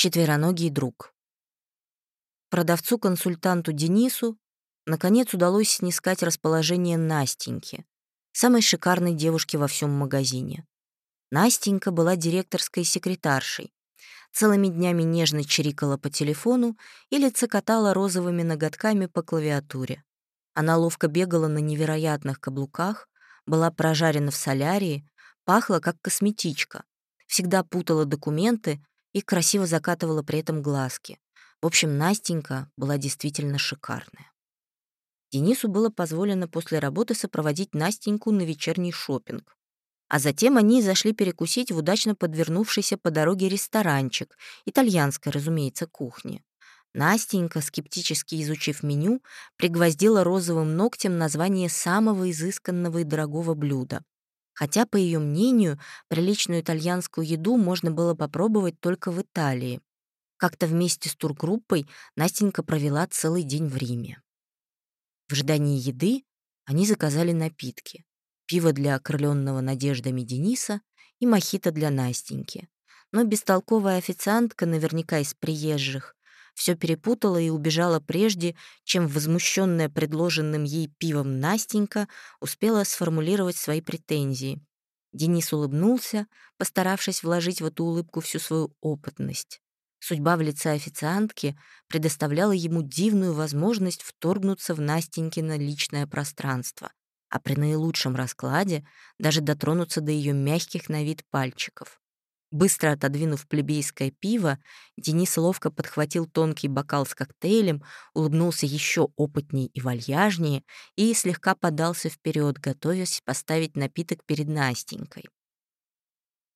Четвероногий друг. Продавцу-консультанту Денису наконец удалось снискать расположение Настеньки, самой шикарной девушки во всем магазине. Настенька была директорской секретаршей. Целыми днями нежно чирикала по телефону или цокотала розовыми ноготками по клавиатуре. Она ловко бегала на невероятных каблуках, была прожарена в солярии, пахла как косметичка, всегда путала документы и красиво закатывала при этом глазки. В общем, Настенька была действительно шикарная. Денису было позволено после работы сопроводить Настеньку на вечерний шопинг. А затем они зашли перекусить в удачно подвернувшийся по дороге ресторанчик, итальянской, разумеется, кухни. Настенька, скептически изучив меню, пригвоздила розовым ногтем название самого изысканного и дорогого блюда. Хотя, по ее мнению, приличную итальянскую еду можно было попробовать только в Италии. Как-то вместе с тургруппой Настенька провела целый день в Риме. В ожидании еды они заказали напитки. Пиво для окрыленного надеждами Дениса и мохито для Настеньки. Но бестолковая официантка, наверняка из приезжих, все перепутала и убежала прежде, чем возмущенная предложенным ей пивом Настенька успела сформулировать свои претензии. Денис улыбнулся, постаравшись вложить в эту улыбку всю свою опытность. Судьба в лице официантки предоставляла ему дивную возможность вторгнуться в Настенькино личное пространство, а при наилучшем раскладе даже дотронуться до ее мягких на вид пальчиков. Быстро отодвинув плебейское пиво, Денис ловко подхватил тонкий бокал с коктейлем, улыбнулся еще опытнее и вальяжнее и слегка подался вперед, готовясь поставить напиток перед Настенькой.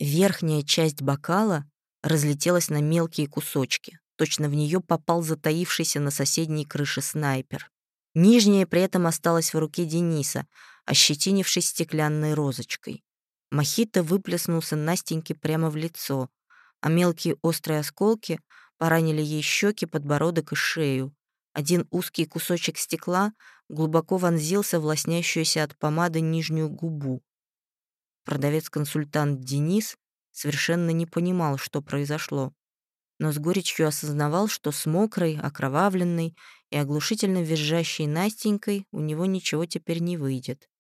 Верхняя часть бокала разлетелась на мелкие кусочки. Точно в нее попал затаившийся на соседней крыше снайпер. Нижняя при этом осталась в руке Дениса, ощетинившись стеклянной розочкой. Мохито выплеснулся Настеньке прямо в лицо, а мелкие острые осколки поранили ей щеки, подбородок и шею. Один узкий кусочек стекла глубоко вонзился в лоснящуюся от помады нижнюю губу. Продавец-консультант Денис совершенно не понимал, что произошло, но с горечью осознавал, что с мокрой, окровавленной и оглушительно визжащей Настенькой у него ничего теперь не выйдет.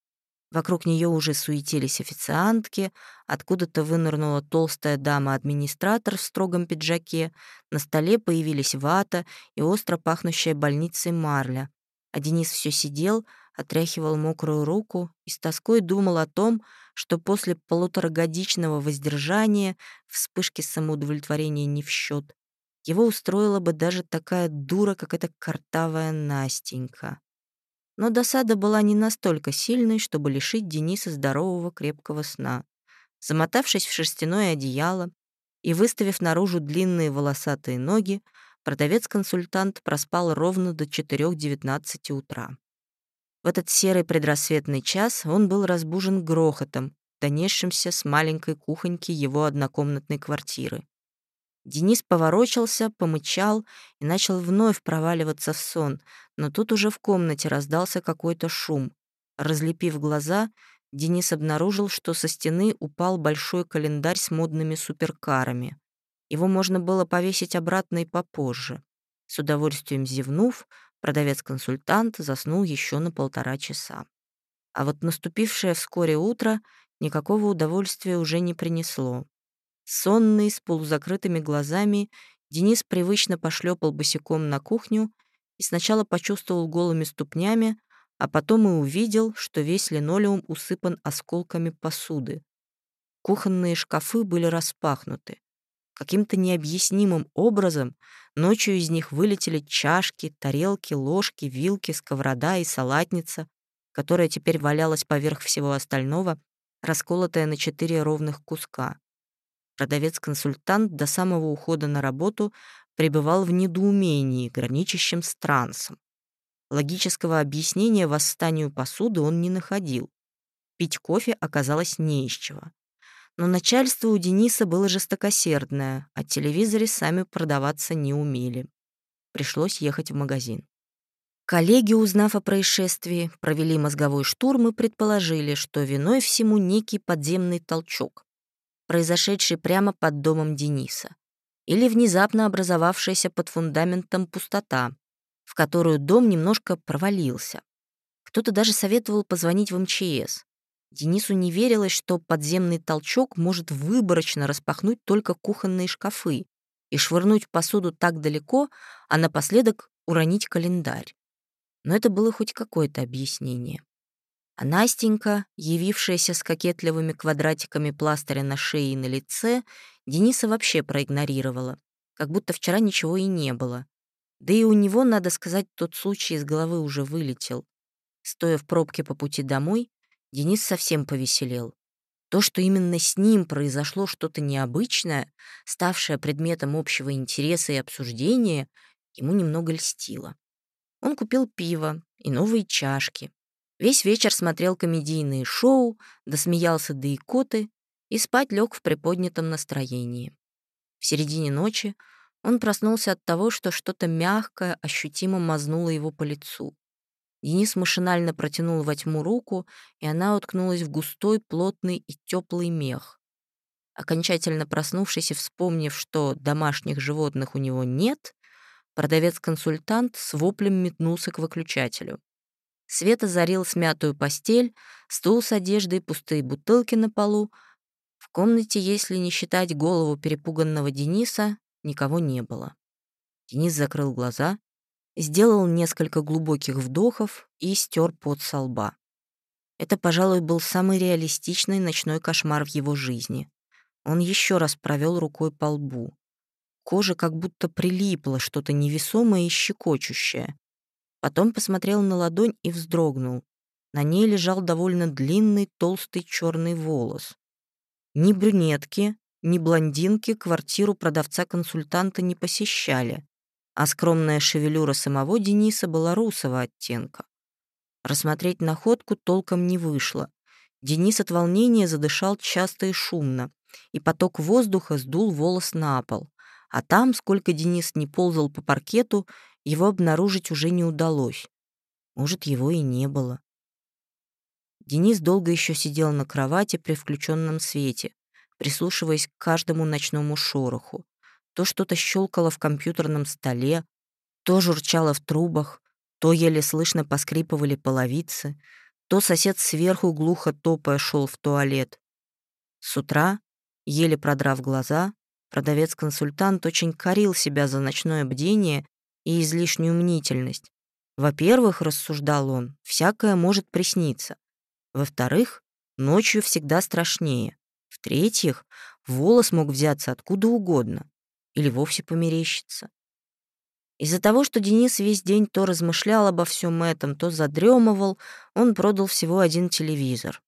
Вокруг нее уже суетились официантки, откуда-то вынырнула толстая дама-администратор в строгом пиджаке, на столе появились вата и остро пахнущая больницей марля. А Денис все сидел, отряхивал мокрую руку и с тоской думал о том, что после полуторагодичного воздержания вспышки самоудовлетворения не в счет. Его устроила бы даже такая дура, как эта картавая Настенька. Но досада была не настолько сильной, чтобы лишить Дениса здорового крепкого сна. Замотавшись в шерстяное одеяло и выставив наружу длинные волосатые ноги, продавец-консультант проспал ровно до 4.19 утра. В этот серый предрассветный час он был разбужен грохотом, донесшимся с маленькой кухоньки его однокомнатной квартиры. Денис поворочился, помычал и начал вновь проваливаться в сон, но тут уже в комнате раздался какой-то шум. Разлепив глаза, Денис обнаружил, что со стены упал большой календарь с модными суперкарами. Его можно было повесить обратно и попозже. С удовольствием зевнув, Продавец-консультант заснул еще на полтора часа. А вот наступившее вскоре утро никакого удовольствия уже не принесло. Сонный, с полузакрытыми глазами, Денис привычно пошлепал босиком на кухню и сначала почувствовал голыми ступнями, а потом и увидел, что весь линолеум усыпан осколками посуды. Кухонные шкафы были распахнуты. Каким-то необъяснимым образом ночью из них вылетели чашки, тарелки, ложки, вилки, сковорода и салатница, которая теперь валялась поверх всего остального, расколотая на четыре ровных куска. Продавец-консультант до самого ухода на работу пребывал в недоумении, граничащем с трансом. Логического объяснения восстанию посуды он не находил. Пить кофе оказалось не из чего. Но начальство у Дениса было жестокосердное, а телевизоре сами продаваться не умели. Пришлось ехать в магазин. Коллеги, узнав о происшествии, провели мозговой штурм и предположили, что виной всему некий подземный толчок, произошедший прямо под домом Дениса. или внезапно образовавшаяся под фундаментом пустота, в которую дом немножко провалился. Кто-то даже советовал позвонить в МЧС. Денису не верилось, что подземный толчок может выборочно распахнуть только кухонные шкафы и швырнуть посуду так далеко, а напоследок уронить календарь. Но это было хоть какое-то объяснение. А Настенька, явившаяся с кокетливыми квадратиками пластыря на шее и на лице, Дениса вообще проигнорировала, как будто вчера ничего и не было. Да и у него, надо сказать, тот случай из головы уже вылетел. Стоя в пробке по пути домой, Денис совсем повеселел. То, что именно с ним произошло что-то необычное, ставшее предметом общего интереса и обсуждения, ему немного льстило. Он купил пиво и новые чашки. Весь вечер смотрел комедийные шоу, досмеялся до икоты и спать лег в приподнятом настроении. В середине ночи он проснулся от того, что что-то мягкое ощутимо мазнуло его по лицу. Денис машинально протянул во тьму руку, и она уткнулась в густой, плотный и теплый мех. Окончательно проснувшись и вспомнив, что домашних животных у него нет, продавец-консультант с воплем метнулся к выключателю. Свет озарил смятую постель, стул с одеждой, пустые бутылки на полу, в комнате, если не считать голову перепуганного Дениса, никого не было. Денис закрыл глаза, сделал несколько глубоких вдохов и стер пот со лба. Это, пожалуй, был самый реалистичный ночной кошмар в его жизни. Он еще раз провел рукой по лбу. Кожа как будто прилипла, что-то невесомое и щекочущее. Потом посмотрел на ладонь и вздрогнул. На ней лежал довольно длинный толстый черный волос. Ни брюнетки, ни блондинки квартиру продавца-консультанта не посещали, а скромная шевелюра самого Дениса была русого оттенка. Рассмотреть находку толком не вышло. Денис от волнения задышал часто и шумно, и поток воздуха сдул волос на пол. А там, сколько Денис не ползал по паркету, его обнаружить уже не удалось. Может, его и не было. Денис долго еще сидел на кровати при включенном свете, прислушиваясь к каждому ночному шороху. То что-то щелкало в компьютерном столе, то журчало в трубах, то еле слышно поскрипывали половицы, то сосед сверху глухо топая шел в туалет. С утра, еле продрав глаза, продавец-консультант очень корил себя за ночное бдение и излишнюю мнительность. Во-первых, рассуждал он, всякое может присниться. Во-вторых, ночью всегда страшнее. В-третьих, волос мог взяться откуда угодно или вовсе померещиться. Из-за того, что Денис весь день то размышлял обо всем этом, то задремывал, он продал всего один телевизор.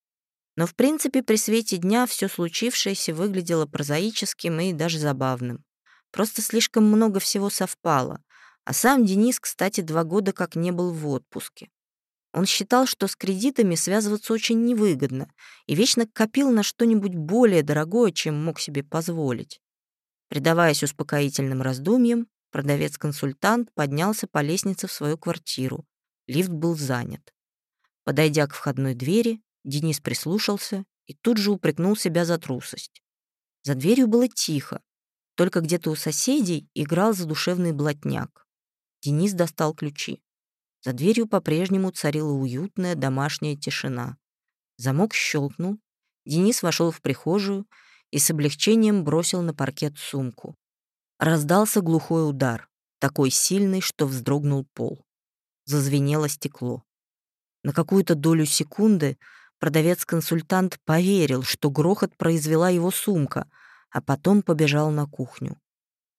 Но, в принципе, при свете дня все случившееся выглядело прозаическим и даже забавным. Просто слишком много всего совпало. А сам Денис, кстати, два года как не был в отпуске. Он считал, что с кредитами связываться очень невыгодно и вечно копил на что-нибудь более дорогое, чем мог себе позволить. Предаваясь успокоительным раздумьям, продавец-консультант поднялся по лестнице в свою квартиру. Лифт был занят. Подойдя к входной двери, Денис прислушался и тут же упрекнул себя за трусость. За дверью было тихо, только где-то у соседей играл задушевный блатняк. Денис достал ключи. За дверью по-прежнему царила уютная домашняя тишина. Замок щелкнул. Денис вошел в прихожую и с облегчением бросил на паркет сумку. Раздался глухой удар, такой сильный, что вздрогнул пол. Зазвенело стекло. На какую-то долю секунды продавец-консультант поверил, что грохот произвела его сумка, а потом побежал на кухню.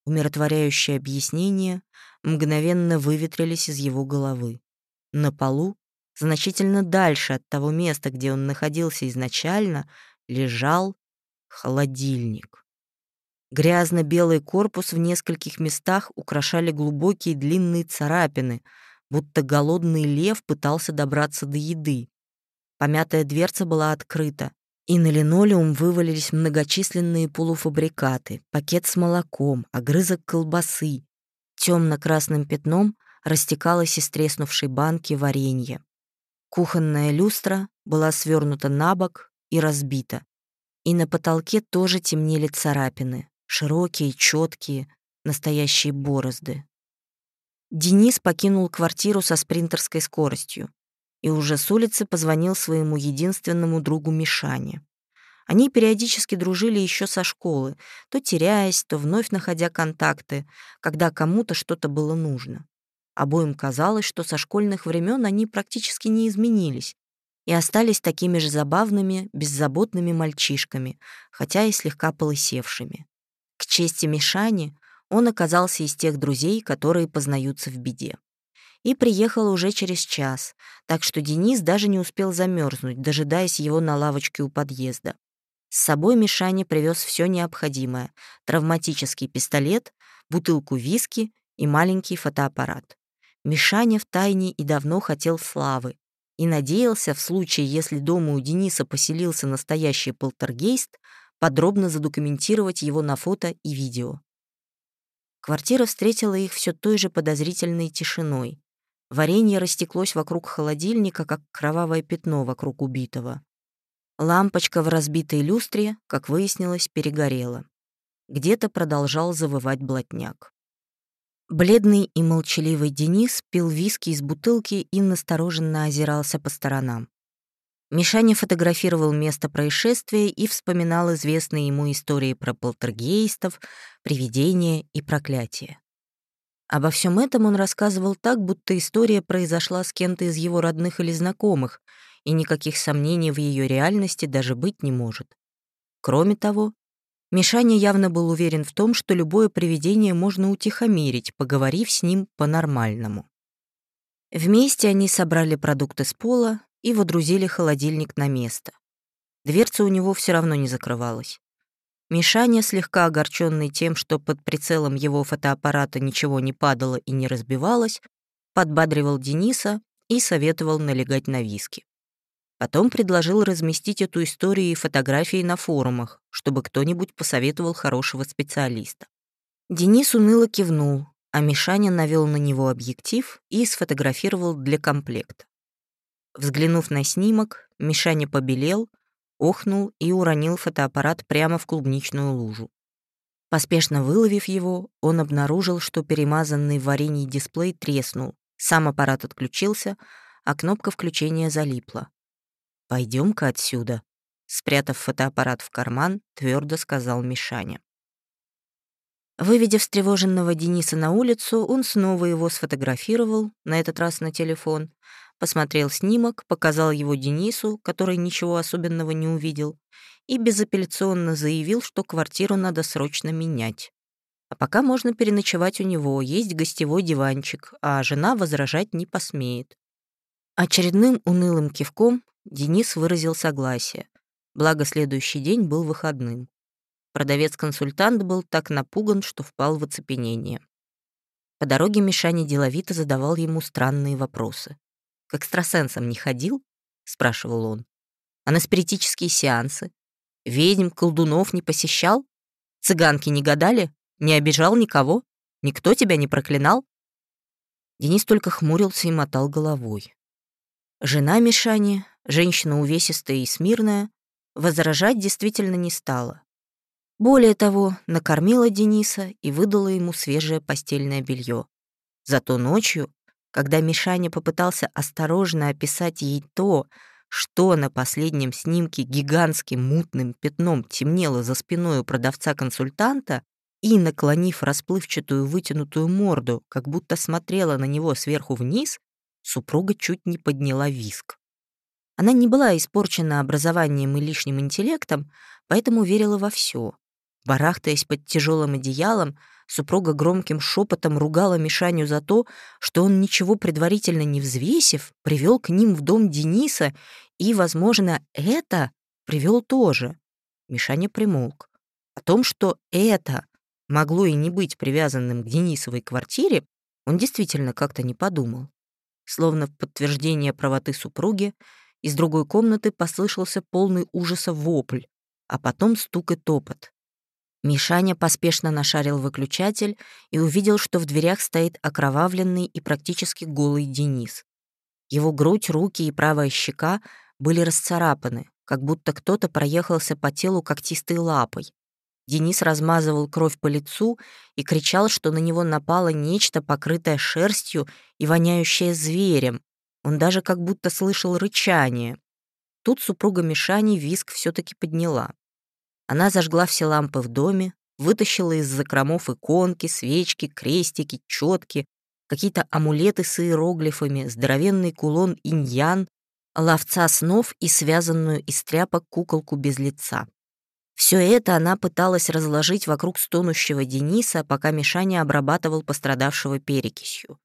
Умиротворяющие объяснения мгновенно выветрились из его головы. На полу, значительно дальше от того места, где он находился изначально, лежал холодильник. Грязно-белый корпус в нескольких местах украшали глубокие длинные царапины, будто голодный лев пытался добраться до еды. Помятая дверца была открыта и на линолеум вывалились многочисленные полуфабрикаты, пакет с молоком, огрызок колбасы. Темно-красным пятном растекалось из треснувшей банки варенье. Кухонная люстра была свернута на бок и разбита. И на потолке тоже темнели царапины. широкие, четкие, настоящие борозды. Денис покинул квартиру со спринтерской скоростью и уже с улицы позвонил своему единственному другу Мишане. Они периодически дружили еще со школы, то теряясь, то вновь находя контакты, когда кому-то что-то было нужно. Обоим казалось, что со школьных времен они практически не изменились и остались такими же забавными, беззаботными мальчишками, хотя и слегка полысевшими. К чести Мишани, он оказался из тех друзей, которые познаются в беде. И приехал уже через час, так что Денис даже не успел замерзнуть, дожидаясь его на лавочке у подъезда. С собой Мишаня привез все необходимое — травматический пистолет, бутылку виски и маленький фотоаппарат. Мишаня втайне и давно хотел славы и надеялся, в случае, если дома у Дениса поселился настоящий полтергейст, подробно задокументировать его на фото и видео. Квартира встретила их все той же подозрительной тишиной. Варенье растеклось вокруг холодильника, как кровавое пятно вокруг убитого. Лампочка в разбитой люстре, как выяснилось, перегорела. Где-то продолжал завывать блатняк. Бледный и молчаливый Денис пил виски из бутылки и настороженно озирался по сторонам. Мишаня фотографировал место происшествия и вспоминал известные ему истории про полтергейстов, привидения и проклятия. Обо всем этом он рассказывал так, будто история произошла с кем-то из его родных или знакомых, и никаких сомнений в ее реальности даже быть не может. Кроме того, Мишаня явно был уверен в том, что любое привидение можно утихомирить, поговорив с ним по-нормальному. Вместе они собрали продукты с пола, и водрузили холодильник на место. Дверца у него все равно не закрывалась. Мишаня, слегка огорченный тем, что под прицелом его фотоаппарата ничего не падало и не разбивалось, подбадривал Дениса и советовал налегать на виски. Потом предложил разместить эту историю и фотографии на форумах, чтобы кто-нибудь посоветовал хорошего специалиста. Денис уныло кивнул, а Мишаня навел на него объектив и сфотографировал для комплекта. Взглянув на снимок, Мишаня побелел, охнул и уронил фотоаппарат прямо в клубничную лужу. Поспешно выловив его, он обнаружил, что перемазанный в варенье дисплей треснул, сам аппарат отключился, а кнопка включения залипла. пойдем ка отсюда», — спрятав фотоаппарат в карман, твердо сказал Мишаня. Выведя встревоженного Дениса на улицу, он снова его сфотографировал, на этот раз на телефон, посмотрел снимок, показал его Денису, который ничего особенного не увидел, и безапелляционно заявил, что квартиру надо срочно менять. А пока можно переночевать у него, есть гостевой диванчик, а жена возражать не посмеет. Очередным унылым кивком Денис выразил согласие, благо следующий день был выходным. Продавец-консультант был так напуган, что впал в оцепенение. По дороге Мишаня деловито задавал ему странные вопросы. К экстрасенсам не ходил?» — спрашивал он. «А на спиритические сеансы? Ведьм, колдунов не посещал? Цыганки не гадали? Не обижал никого? Никто тебя не проклинал?» Денис только хмурился и мотал головой. Жена Мишани, женщина увесистая и смирная, возражать действительно не стала. Более того, накормила Дениса и выдала ему свежее постельное белье. Зато ночью когда Мишаня попытался осторожно описать ей то, что на последнем снимке гигантским мутным пятном темнело за спиной у продавца-консультанта, и, наклонив расплывчатую вытянутую морду, как будто смотрела на него сверху вниз, супруга чуть не подняла виск. Она не была испорчена образованием и лишним интеллектом, поэтому верила во все. Барахтаясь под тяжелым одеялом, Супруга громким шепотом ругала Мишаню за то, что он, ничего предварительно не взвесив, привел к ним в дом Дениса и, возможно, это привел тоже. Мишаня примолк. О том, что это могло и не быть привязанным к Денисовой квартире, он действительно как-то не подумал. Словно в подтверждение правоты супруги, из другой комнаты послышался полный ужаса вопль, а потом стук и топот. Мишаня поспешно нашарил выключатель и увидел, что в дверях стоит окровавленный и практически голый Денис. Его грудь, руки и правая щека были расцарапаны, как будто кто-то проехался по телу когтистой лапой. Денис размазывал кровь по лицу и кричал, что на него напало нечто, покрытое шерстью и воняющее зверем. Он даже как будто слышал рычание. Тут супруга Мишани виск все таки подняла. Она зажгла все лампы в доме, вытащила из закромов иконки, свечки, крестики, четки, какие-то амулеты с иероглифами, здоровенный кулон иньян, ловца снов и связанную из тряпок куколку без лица. Все это она пыталась разложить вокруг стонущего Дениса, пока Мишаня обрабатывал пострадавшего перекисью.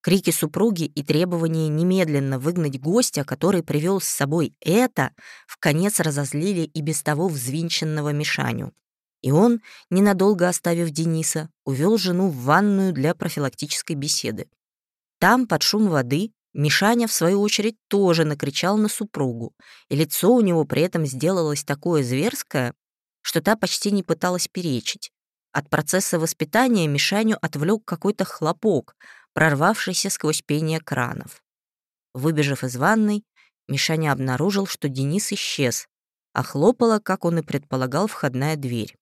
Крики супруги и требования немедленно выгнать гостя, который привел с собой это, в конец разозлили и без того взвинченного Мишаню. И он, ненадолго оставив Дениса, увел жену в ванную для профилактической беседы. Там, под шум воды, Мишаня, в свою очередь, тоже накричал на супругу, и лицо у него при этом сделалось такое зверское, что та почти не пыталась перечить. От процесса воспитания Мишаню отвлек какой-то хлопок, прорвавшийся сквозь пение кранов. Выбежав из ванной, Мишаня обнаружил, что Денис исчез, а хлопала, как он и предполагал, входная дверь.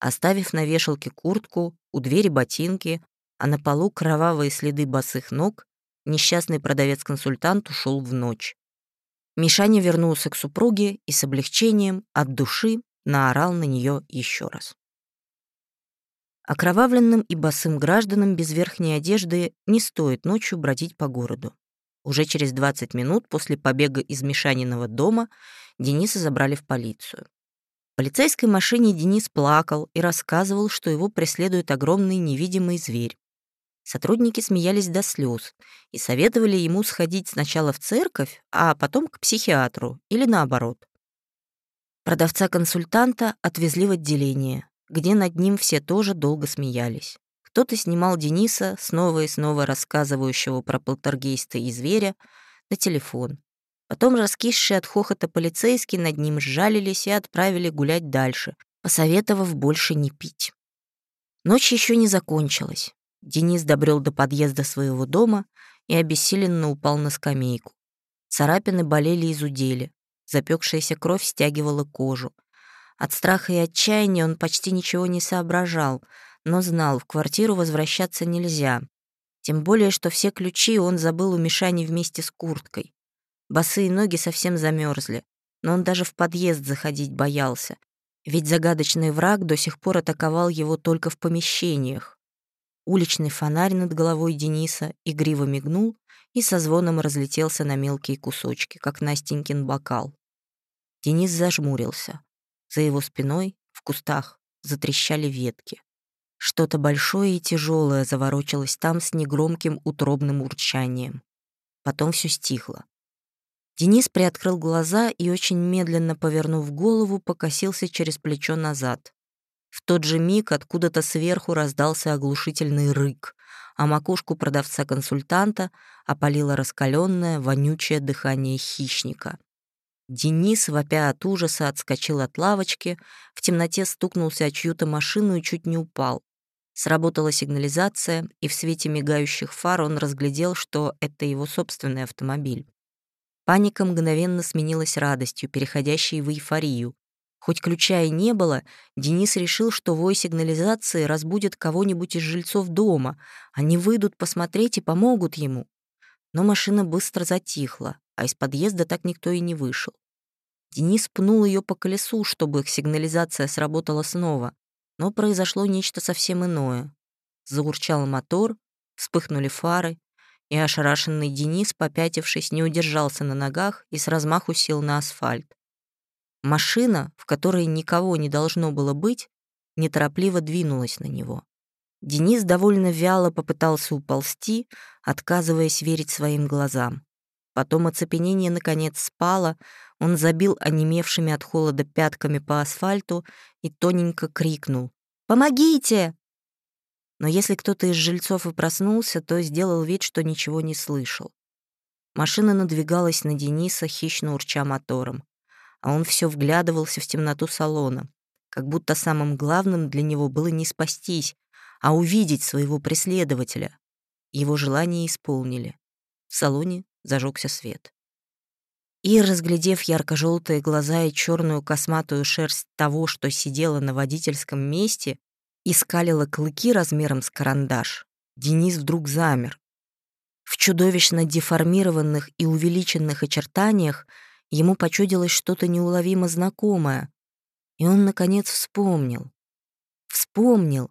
Оставив на вешалке куртку, у двери ботинки, а на полу кровавые следы босых ног, несчастный продавец-консультант ушел в ночь. Мишаня вернулся к супруге и с облегчением, от души, наорал на нее еще раз. Окровавленным и босым гражданам без верхней одежды не стоит ночью бродить по городу. Уже через 20 минут после побега из Мишаниного дома Дениса забрали в полицию. В полицейской машине Денис плакал и рассказывал, что его преследует огромный невидимый зверь. Сотрудники смеялись до слез и советовали ему сходить сначала в церковь, а потом к психиатру или наоборот. Продавца-консультанта отвезли в отделение, где над ним все тоже долго смеялись. Кто-то снимал Дениса, снова и снова рассказывающего про полтергейста и зверя, на телефон. Потом раскисшие от хохота полицейские над ним сжалились и отправили гулять дальше, посоветовав больше не пить. Ночь еще не закончилась. Денис добрел до подъезда своего дома и обессиленно упал на скамейку. Царапины болели и зудели. Запекшаяся кровь стягивала кожу. От страха и отчаяния он почти ничего не соображал, но знал, в квартиру возвращаться нельзя. Тем более, что все ключи он забыл у Мишани вместе с курткой. Босые ноги совсем замерзли, но он даже в подъезд заходить боялся, ведь загадочный враг до сих пор атаковал его только в помещениях. Уличный фонарь над головой Дениса игриво мигнул и со звоном разлетелся на мелкие кусочки, как Настенькин бокал. Денис зажмурился. За его спиной, в кустах, затрещали ветки. Что-то большое и тяжелое заворочилось там с негромким утробным урчанием. Потом все стихло. Денис приоткрыл глаза и, очень медленно повернув голову, покосился через плечо назад. В тот же миг откуда-то сверху раздался оглушительный рык, а макушку продавца-консультанта опалило раскаленное, вонючее дыхание хищника. Денис, вопя от ужаса, отскочил от лавочки, в темноте стукнулся о чью-то машину и чуть не упал. Сработала сигнализация, и в свете мигающих фар он разглядел, что это его собственный автомобиль. Паника мгновенно сменилась радостью, переходящей в эйфорию. Хоть ключа и не было, Денис решил, что вой сигнализации разбудит кого-нибудь из жильцов дома. Они выйдут посмотреть и помогут ему. Но машина быстро затихла а из подъезда так никто и не вышел. Денис пнул ее по колесу, чтобы их сигнализация сработала снова, но произошло нечто совсем иное. Заурчал мотор, вспыхнули фары, и ошарашенный Денис, попятившись, не удержался на ногах и с размаху сел на асфальт. Машина, в которой никого не должно было быть, неторопливо двинулась на него. Денис довольно вяло попытался уползти, отказываясь верить своим глазам. Потом оцепенение наконец спало, он забил онемевшими от холода пятками по асфальту и тоненько крикнул «Помогите!». Но если кто-то из жильцов и проснулся, то сделал вид, что ничего не слышал. Машина надвигалась на Дениса, хищно урча мотором, а он все вглядывался в темноту салона, как будто самым главным для него было не спастись, а увидеть своего преследователя. Его желание исполнили. В салоне зажегся свет. и, разглядев ярко-желтые глаза и черную косматую шерсть того, что сидела на водительском месте и скалила клыки размером с карандаш, Денис вдруг замер. В чудовищно деформированных и увеличенных очертаниях ему почудилось что-то неуловимо знакомое, и он, наконец, вспомнил. Вспомнил,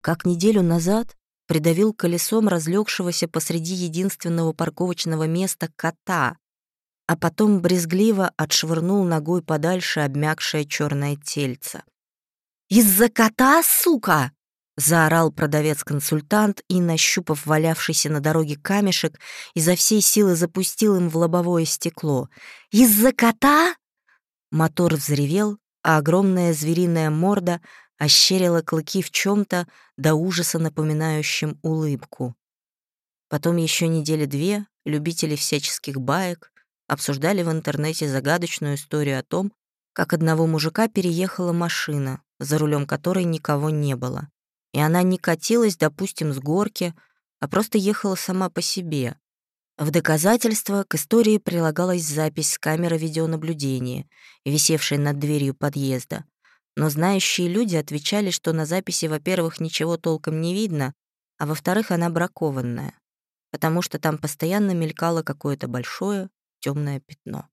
как неделю назад придавил колесом разлегшегося посреди единственного парковочного места кота, а потом брезгливо отшвырнул ногой подальше обмякшее черное тельце. «Из-за кота, сука!» — заорал продавец-консультант и, нащупав валявшийся на дороге камешек, изо всей силы запустил им в лобовое стекло. «Из-за кота?» Мотор взревел, а огромная звериная морда ощерила клыки в чем то до ужаса напоминающем улыбку. Потом еще недели две любители всяческих баек обсуждали в интернете загадочную историю о том, как одного мужика переехала машина, за рулем которой никого не было. И она не катилась, допустим, с горки, а просто ехала сама по себе. В доказательство к истории прилагалась запись с камеры видеонаблюдения, висевшей над дверью подъезда. Но знающие люди отвечали, что на записи, во-первых, ничего толком не видно, а во-вторых, она бракованная, потому что там постоянно мелькало какое-то большое, темное пятно.